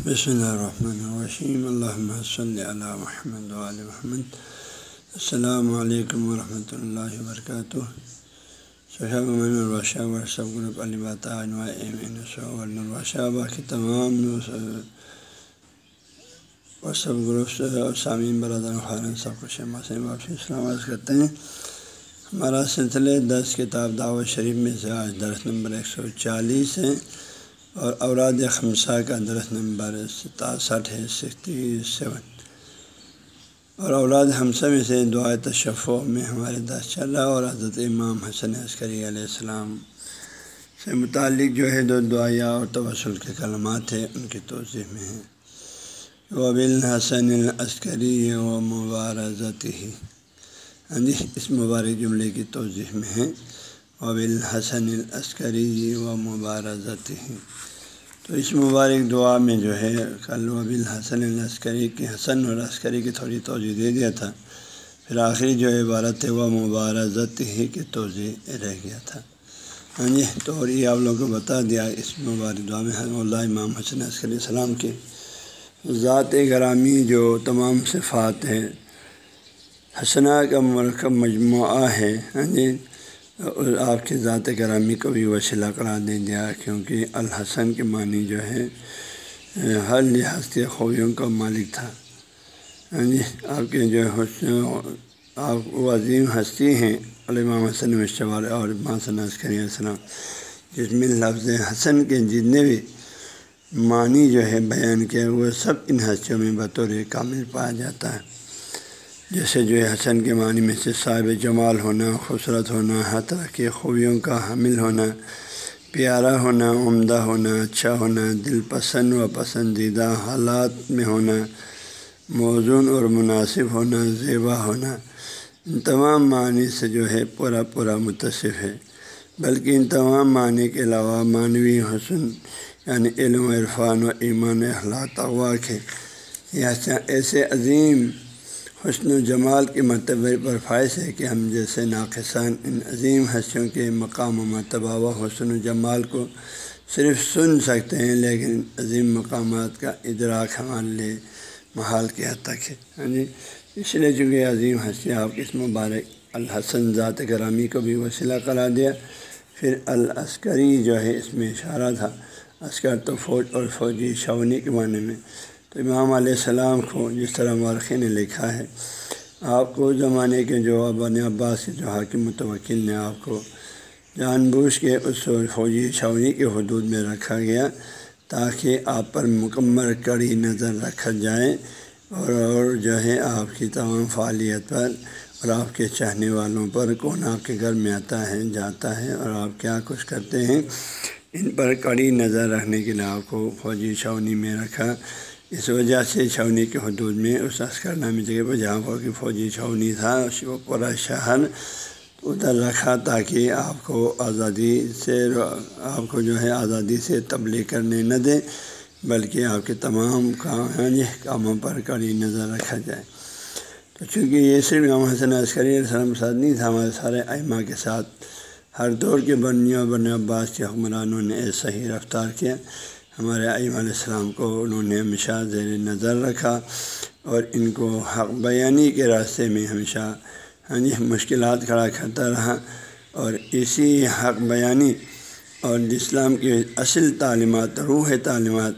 بسم اللہ الرحمن الرحیم اللہ صلی اللہ محمد علیہ محمد السلام علیکم ورحمۃ اللہ وبرکاتہ ورثب گروپ علی الباطۂ کی تمام ورثب گروپ سامعین برادر خارن سب کچھ واپسی اسلام عرض کرتے ہیں ہمارا سلسلے دس کتاب دعوت شریف میں سے آج درس نمبر ایک سو چالیس ہے اور اوراد خمسہ کا درس نمبر ستاسٹھ ہے سکسٹی سیون۔ اور اولاد حمسہ میں سے دعا تشفع میں ہمارے دس چل رہا اور حضرت امام حسن عسکری علیہ السلام سے متعلق جو ہے دو دعایا اور توسل کے کلمات ہیں، ان کی توضیح میں ہیں۔ وہ بالحسن العسکری و مبارزت ہی ہاں جی اس مبارک جملے کی توضیح میں ہے وبل حسن العسکری و مبارزت ہی تو اس مبارک دعا میں جو ہے، کل وبل حسن العسکری کی حسن اور عسکری کی تھوڑی توجہ دے دیا تھا، پھر آخری جو عبارت ہے وہ مبارزت ہی کی توضیع رہ گیا تھا۔ ہاں جی تو اور یہ آپ لوگوں کو بتا دیا، اس مبارک دعا میں اللہ امام حسن عسکری السلام کے ذات گرامی جو تمام صفات ہیں حسنا کا مرکب مجموعہ ہے۔ ہاں جی آپ کی ذات گرامی کو بھی وسیلہ قرار دے دیا کیونکہ الحسن کے معنی جو ہے ہر لحاظ کے خوبیوں کا مالک تھا۔ ہاں جی آپ کے جو حسن، آپ عظیم ہستی ہیں علامہ حسن مشتوال اور ماسن عسکری السلام جس میں لفظ حسن کے جتنے بھی معنی جو ہے بیان کیا وہ سب ان ہستیوں میں بطور کامل پایا جاتا ہے۔ جیسے جو ہے حسن کے معنی میں سے صاحب جمال ہونا، خوبصورت ہونا، ہر طرح کی خوبیوں کا حامل ہونا، پیارا ہونا، عمدہ ہونا اچھا ہونا دل پسند و پسندیدہ حالات میں ہونا، موزون اور مناسب ہونا، زیبا ہونا، ان تمام معنی سے جو ہے پورا پورا متصف ہے۔ بلکہ ان تمام معنی کے علاوہ معنوی حسن یعنی علم و عرفان و ایمان اخلاق اغواق ہے۔ ایسے عظیم حسن و جمال کے مرتبہ پر فائز ہے کہ ہم جیسے ناقصان ان عظیم حسیوں کے مقام و مرتبہ و حسن و جمال کو صرف سن سکتے ہیں، لیکن عظیم مقامات کا ادراک ہمارے لیے محال کے حد تک ہے۔ ہاں جی؟ اس لیے چونکہ عظیم ہنسی آپ اس مبارک الحسن ذات گرامی کو بھی وسیلہ کرا دیا، پھر العسکری جو ہے اس میں اشارہ تھا، عسکر تو فوج اور فوجی شونی کے معنی میں تو امام علیہ السلام کو جس طرح مورخی نے لکھا ہے، آپ کو زمانے کے جو ابن عباس کے جو حاکم متوکل نے آپ کو جان بوجھ کے اس فوجی چھونی کے حدود میں رکھا گیا تاکہ آپ پر مکمل کڑی نظر رکھا جائے اور اور جو ہے آپ کی تمام فعالیت پر اور آپ کے چاہنے والوں پر کون آپ کے گھر میں آتا ہے، جاتا ہے اور آپ کیا کچھ کرتے ہیں، ان پر کڑی نظر رکھنے کے لیے آپ کو فوجی چھونی میں رکھا اس وجہ سے چھونی کے حدود میں اس عسکر نامی جگہ پر جہاں پر کہ فوجی چھونی تھا اس کو پورا شہر ادھر رکھا تاکہ آپ کو آزادی سے آپ کو جو ہے آزادی سے تبلیغ کرنے نہ دیں، بلکہ آپ کے تمام کام یعنی کاموں پر کڑی نظر رکھا جائے۔ تو چونکہ یہ صرف امام حسن عسکری السلام ساتھ نہیں تھا، ہمارے سارے ائمہ کے ساتھ ہر دور کے بنی اور بن عباس کے حکمرانوں نے ایسا ہی رفتار کیا۔ ہمارے عیم علیہ السلام کو انہوں نے ہمیشہ زیر نظر رکھا اور ان کو حق بیانی کے راستے میں ہمیشہ ہاں جی مشکلات کھڑا کرتا رہا اور اسی حق بیانی اور اسلام کی اصل تعلیمات، روح تعلیمات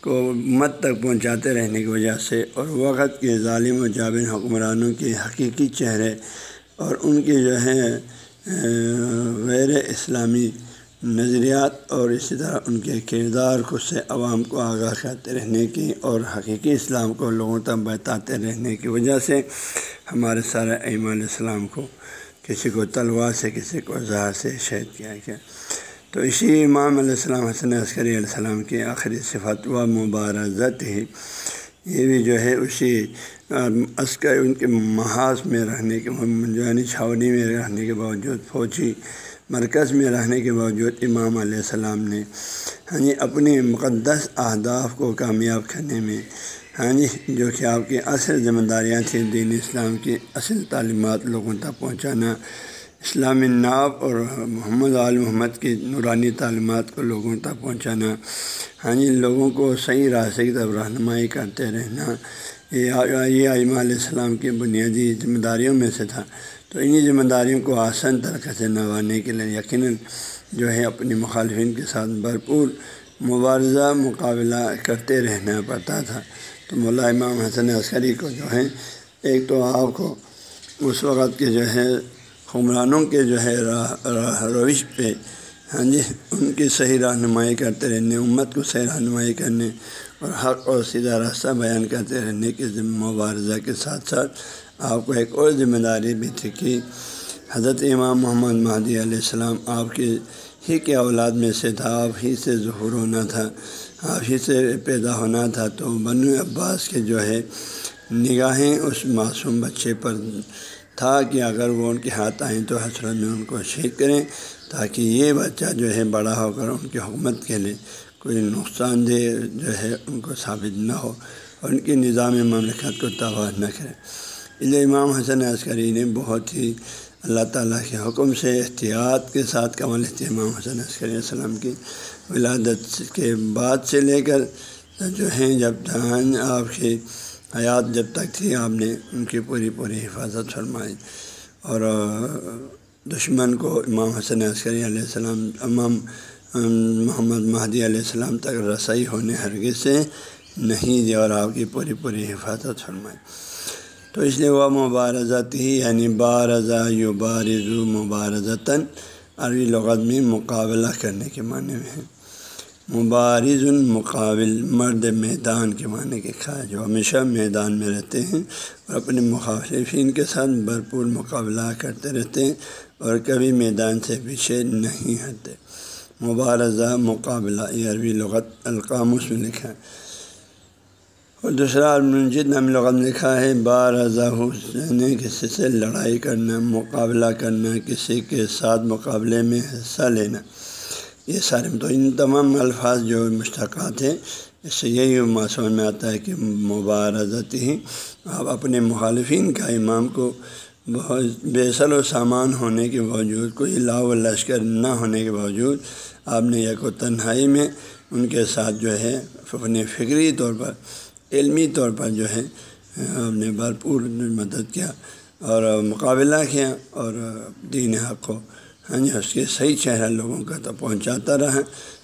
کو مت تک پہنچاتے رہنے کی وجہ سے اور وقت کے ظالم و جابن حکمرانوں کے حقیقی چہرے اور ان کے جو ہے غیر اسلامی نظریات اور اسی طرح ان کے کردار کو سے عوام کو آگاہ کرتے رہنے کی اور حقیقی اسلام کو لوگوں تک بتاتے رہنے کی وجہ سے ہمارے سارے ایم علیہ السلام کو کسی کو تلوار سے، کسی کو زہر سے شہید کیا گیا۔ تو اسی امام علیہ السلام حسن عسکری علیہ السلام کی آخری صفت و مبارزت ہی یہ بھی جو ہے اسی عسکر، ان کے محاذ میں رہنے کے یعنی چھاونی میں رہنے کے باوجود فوجی مرکز میں رہنے کے باوجود امام علیہ السلام نے ہاں جی اپنے مقدس اہداف کو کامیاب کرنے میں ہاں جی جو کہ آپ کی اصل ذمہ داریاں تھیں دین اسلام کی، اصل تعلیمات لوگوں تک پہنچانا، اسلام ناب اور محمد عال محمد کی نورانی تعلیمات کو لوگوں تک پہنچانا ہاں جی لوگوں کو صحیح راستے کی طرف رہنمائی کرتے رہنا، یہ علمہ علیہ السلام کی بنیادی ذمہ داریوں میں سے تھا۔ تو انہی ذمہ داریوں کو آسان طریقے سے نبھانے کے لیے یقیناً جو ہے اپنی مخالفین کے ساتھ بھرپور مبارضہ مقابلہ کرتے رہنا پڑتا تھا۔ تو مولا امام حسن عسکری کو جو ہے ایک تو آپ کو اس وقت کے جو ہے حکمرانوں کے جو ہے روش پہ ہاں جی ان کی صحیح رہنمائی کرتے رہنے، امت کو صحیح رہنمائی کرنے اور حق اور سیدھا راستہ بیان کرتے رہنے کے مبارزہ کے ساتھ ساتھ آپ کو ایک اور ذمہ داری بھی تھی کہ حضرت امام محمد مہدی علیہ السلام آپ کی ہی کے اولاد میں سے تھا، آپ ہی سے ظہور ہونا تھا، آپ ہی سے پیدا ہونا تھا۔ تو بنو عباس کے جو ہے، نگاہیں اس معصوم بچے پر تھا کہ اگر وہ ان کے ہاتھ آئیں تو حسرت میں ان کو شہید کریں تاکہ یہ بچہ جو ہے بڑا ہو کر ان کی حکومت کے لیے کوئی نقصان دہ جو ہے ان کو ثابت نہ ہو اور ان کی نظام مملکت کو تباہ نہ کرے۔ اس لیے امام حسن عسکری نے بہت ہی اللہ تعالیٰ کے حکم سے احتیاط کے ساتھ کمل امام حسن عسکری السلام کی ولادت کے بعد سے لے کر جو ہیں، جب جہاں آپ کی حیات جب تک تھی، آپ نے ان کی پوری پوری حفاظت فرمائی اور دشمن کو امام حسن عسکری علیہ السلام، امام محمد مہدی علیہ السلام تک رسائی ہونے ہرگز سے نہیں دی اور آپ کی پوری پوری حفاظت فرمائی۔ تو اس لیے وہ مبارزت ہی یعنی بارضا یو بارضو مبارزتاً عربی لغت میں مقابلہ کرنے کے معنی میں ہے۔ مبارز المقابل مرد میدان کے معنی کے کھا جو ہمیشہ میدان میں رہتے ہیں اور اپنے مخالفین کے ساتھ بھرپور مقابلہ کرتے رہتے ہیں اور کبھی میدان سے پیچھے نہیں ہٹتے۔ مبارزہ مقابلہ، یہ عربی لغت القاموس میں لکھا ہے۔ اور دوسرا المنجد نام لغت لکھا ہے بار یعنی کسی سے لڑائی کرنا، مقابلہ کرنا، کسی کے ساتھ مقابلے میں حصہ لینا۔ یہ سارے تو ان تمام الفاظ جو مشتقات ہیں، اس سے یہی معصوم میں آتا ہے کہ مبارزت ہی آپ اپنے مخالفین کا امام کو بہت بیسل و سامان ہونے کے باوجود، کوئی لا و لشکر نہ ہونے کے باوجود آپ نے یک و تنہائی میں ان کے ساتھ جو ہے، اپنے فکری طور پر علمی طور پر جو ہے، ہم نے بھرپور مدد کیا اور مقابلہ کیا اور دین حق کو ہاں جی اس کے صحیح چہرہ لوگوں کا تو پہنچاتا رہا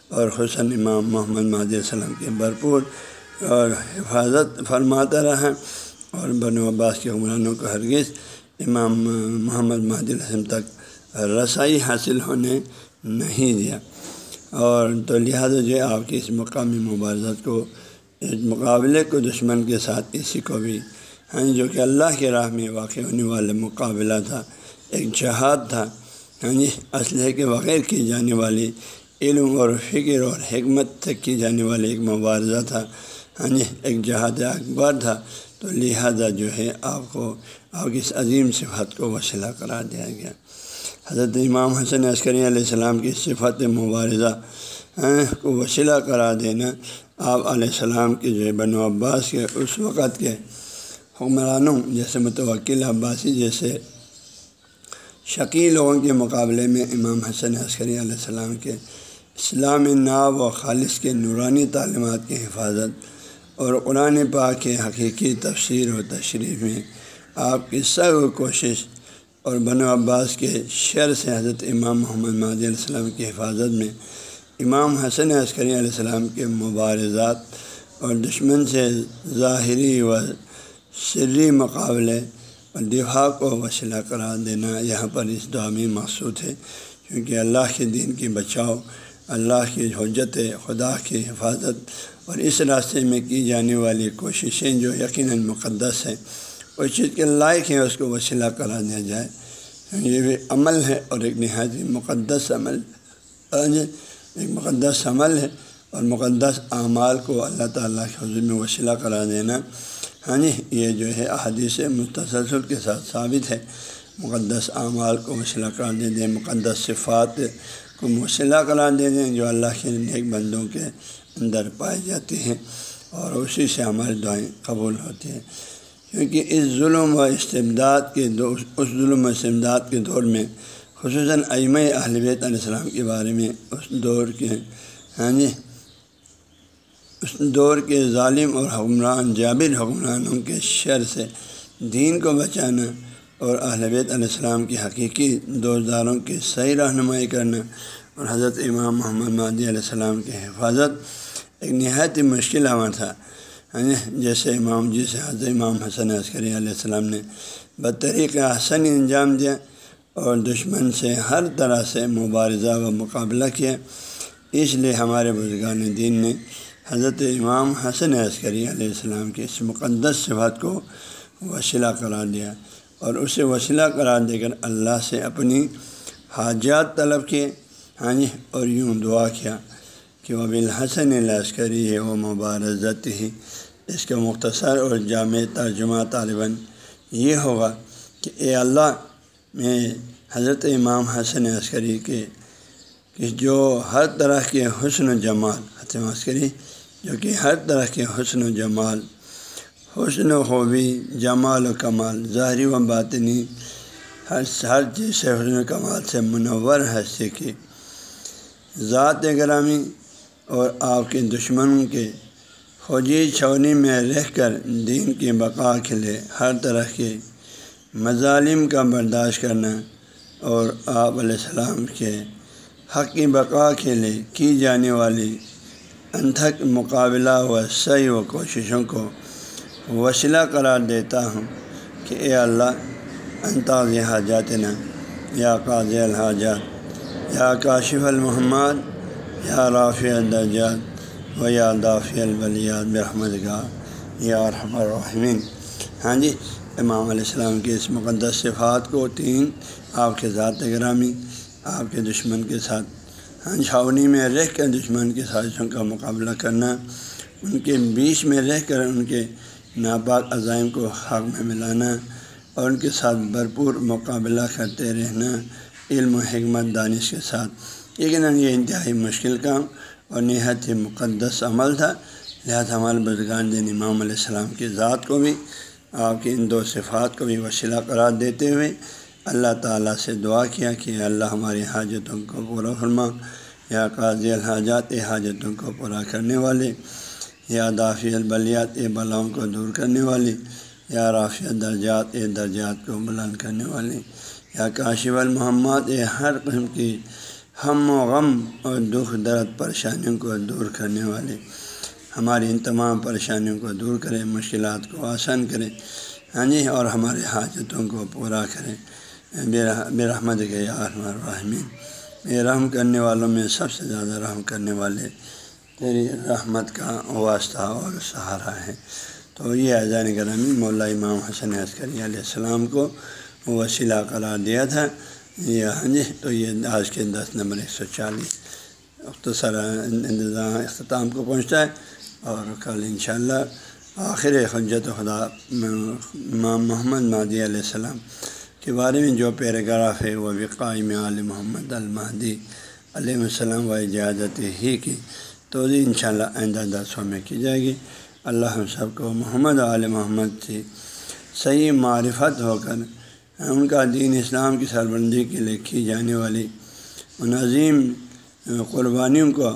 اور حسن امام محمد مہدی السلام کے بھرپور اور حفاظت فرماتا رہا اور بن عباس کے حکمرانوں کو ہرگز امام محمد مہدی السلم تک رسائی حاصل ہونے نہیں دیا۔ اور تو لہٰذا جو ہے، آپ کی اس مقامی مبارزت کو مقابلے کو دشمن کے ساتھ اسی کو بھی ہاں جو کہ اللہ کے راہ میں واقع ہونے والا مقابلہ تھا، ایک جہاد تھا ہاں جی اسلحے کے بغیر کی جانے والی علم اور فکر اور حکمت تک کی جانے والی ایک مبارزہ تھا ہاں جی ایک جہاد اکبر تھا۔ تو لہذا جو ہے، آپ کو، آپ کی اس عظیم صفت کو وسیلہ قرار دیا گیا۔ حضرت امام حسن عسکری علیہ السلام کی صفت مبارزہ ہاں، کو وسیلہ قرار دینا آپ علیہ السلام کے جو بن و عباس کے اس وقت کے حکمرانوں جیسے متوکل عباسی جیسے شکی لوگوں کے مقابلے میں امام حسن عسکری علیہ السلام کے اسلام ناب و خالص کے نورانی تعلیمات کی حفاظت اور قرآن پاک کے حقیقی تفسیر و تشریح میں آپ کی سب کوشش اور بن و عباس کے شر سے حضرت امام محمد مادی علیہ السلام کی حفاظت میں امام حسن عسکری علیہ السلام کے مبارزات اور دشمن سے ظاہری و سری مقابلے اور دفاع کو وسیلہ قرار دینا یہاں پر اس دعا میں مقصود ہے، کیونکہ اللہ کے دین کی بچاؤ، اللہ کی حجت، خدا کی حفاظت اور اس راستے میں کی جانے والی کوششیں جو یقیناً مقدس ہیں اس چیز کے لائق ہیں، اس کو وسیلہ قرار دیا جائے۔ یہ بھی عمل ہے اور ایک نہایت مقدس عمل۔ ایک مقدس عمل ہے اور مقدس اعمال کو اللہ تعالیٰ کے حضور میں وسیلہ کرا دینا ہاں جی یہ جو ہے احادیث متسلسل کے ساتھ ثابت ہے۔ مقدس اعمال کو وسیلہ کرا دے دیں، مقدس صفات کو وسیلہ کرا دے دیں جو اللہ کے نیک بندوں کے اندر پائی جاتی ہیں اور اسی سے ہماری دعائیں قبول ہوتی ہیں۔ کیونکہ اس ظلم و استمداد کے دو، اس ظلم و استمداد کے دور میں خصوصاً ایم اہل بیت علیہ السلام کے بارے میں اس دور کے ہاں جی اس دور کے ظالم اور حکمران، جابر حکمرانوں کے شر سے دین کو بچانا اور اہل بیت علیہ السلام کی حقیقی دوزداروں کی صحیح رہنمائی کرنا اور حضرت امام محمد مادی علیہ السلام کی حفاظت ایک نہایت ہی مشکل عمل تھا یعنی جیسے امام جی سے حضرت امام حسن عسکری علیہ السلام نے بدطریق حسن انجام دیا اور دشمن سے ہر طرح سے مبارزہ و مقابلہ کیا۔ اس لیے ہمارے بزرگان دین نے حضرت امام حسن عسکری علیہ السلام کی اس مقدس صفات کو وسیلہ قرار دیا اور اسے وسیلہ قرار دے کر اللہ سے اپنی حاجات طلب کیے ہاں جی اور یوں دعا کیا کہ وہ بالحسن لشکری ہے، وہ مبارزت ہی۔ اس کا مختصر اور جامع ترجمہ طالباً یہ ہوگا کہ اے اللہ میں حضرت امام حسن عسکری کے کہ جو ہر طرح کے حسن و جمال، حسن عسکری، جو کہ ہر طرح کے حسن و جمال، حسن و خوبی، جمال و کمال، ظاہری و باطنی، ہر ہر چیز سے حسن و کمال سے منور ہستی کی ذات گرامی اور آپ کے دشمنوں کے فوجی چھونی میں رہ کر دین کی بقا کے لیے ہر طرح کے مظالم کا برداشت کرنا اور آپ علیہ السلام کے حق کی بقا کے لیے کی جانے والی انتھک مقابلہ و صحیح و کوششوں کو وسیلہ قرار دیتا ہوں کہ اے اللہ انتاز حاجات نا یا قاضی الحاجات، یا کاشف المحمد، یا رافع الدرجات و یا دافع البلیات برحمد گاہ یا رحم الرحمین ہاں جی امام علیہ السلام کی اس مقدس صفات کو تین آپ کے ذات گرامی، آپ کے دشمن کے ساتھ ہاں، چھاونی میں رہ کر دشمن کی سازشوں کا مقابلہ کرنا، ان کے بیچ میں رہ کر ان کے ناپاک عزائم کو حق میں ملانا اور ان کے ساتھ بھرپور مقابلہ کرتے رہنا، علم و حکمت دانش کے ساتھ۔ لیکن یہ انتہائی مشکل کام اور نہایت ہی مقدس عمل تھا۔ لہٰذا ہمارے بزرگان دین امام علیہ السلام کی ذات کو بھی آپ کی ان دو صفات کو بھی وسیلہ قرار دیتے ہوئے اللہ تعالیٰ سے دعا کیا کہ اللہ ہماری حاجتوں کو پورا فرما، یا قاضی الحاجات حاجتوں کو پورا کرنے والے، یا دافی البلیات، اے بلاؤں کو دور کرنے والی یا رافیہ درجات اے درجات کو بلند کرنے والی یا کاشف المحمد، اے ہر قسم کی ہم و غم اور دکھ درد پریشانیوں کو دور کرنے والے۔ ہماری ان تمام پریشانیوں کو دور کرے مشکلات کو آسان کرے ہاں جی اور ہمارے حاجتوں کو پورا کرے بے رحمت کے الرحمین اے رحم کرنے والوں میں سب سے زیادہ رحم کرنے والے تیری رحمت کا واسطہ اور سہارا ہے تو یہ اذان گرامی مولا امام حسن عسکری علیہ السلام کو وسیلہ قرار دیا تھا۔ یہ ہاں جی تو یہ آج کے دس نمبر ایک سو چالیس اختصر انتظام اختتام کو پہنچتا ہے۔ اور کل انشاءاللہ آخر حجت خدا محمد مادی علیہ السلام کے بارے میں جو پیراگراف ہے وہ بھی قائم عال محمد المہدی علیہ السلام و اجازت ہی کی تو جی ان شاء اللہ آئندہ درسوں میں کی جائے گی اللہ ہم سب کو محمد علیہ محمد سے صحیح معرفت ہو کر ان کا دین اسلام کی سربندی کے لیے کی جانے والی نظیم قربانیوں کو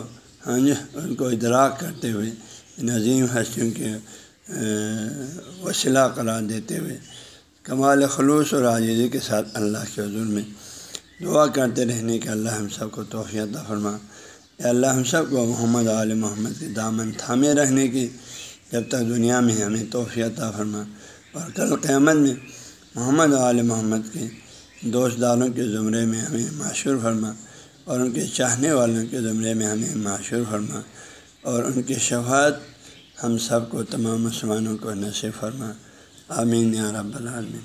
ان کو ادراک کرتے ہوئے نظیم ہستیوں کے وسیلہ قرار دیتے ہوئے۔ کمال خلوص اور عاجزی کے ساتھ اللہ کے حضور میں دعا کرتے رہنے کے اللہ ہم سب کو توفیع فرما۔ اے اللہ ہم سب کو محمد علیہ محمد کے دامن تھامے رہنے کی جب تک دنیا میں ہمیں توفیع فرما۔ اور کل قیامت میں محمد علیہ محمد کے دوست داروں کے زمرے میں ہمیں معشور فرما۔ اور ان کے چاہنے والوں کے زمرے میں ہمیں معشور فرما۔ اور ان کی شفاعت ہم سب کو تمام مسلمانوں کو نصیب فرما۔ آمین یا رب العالمین۔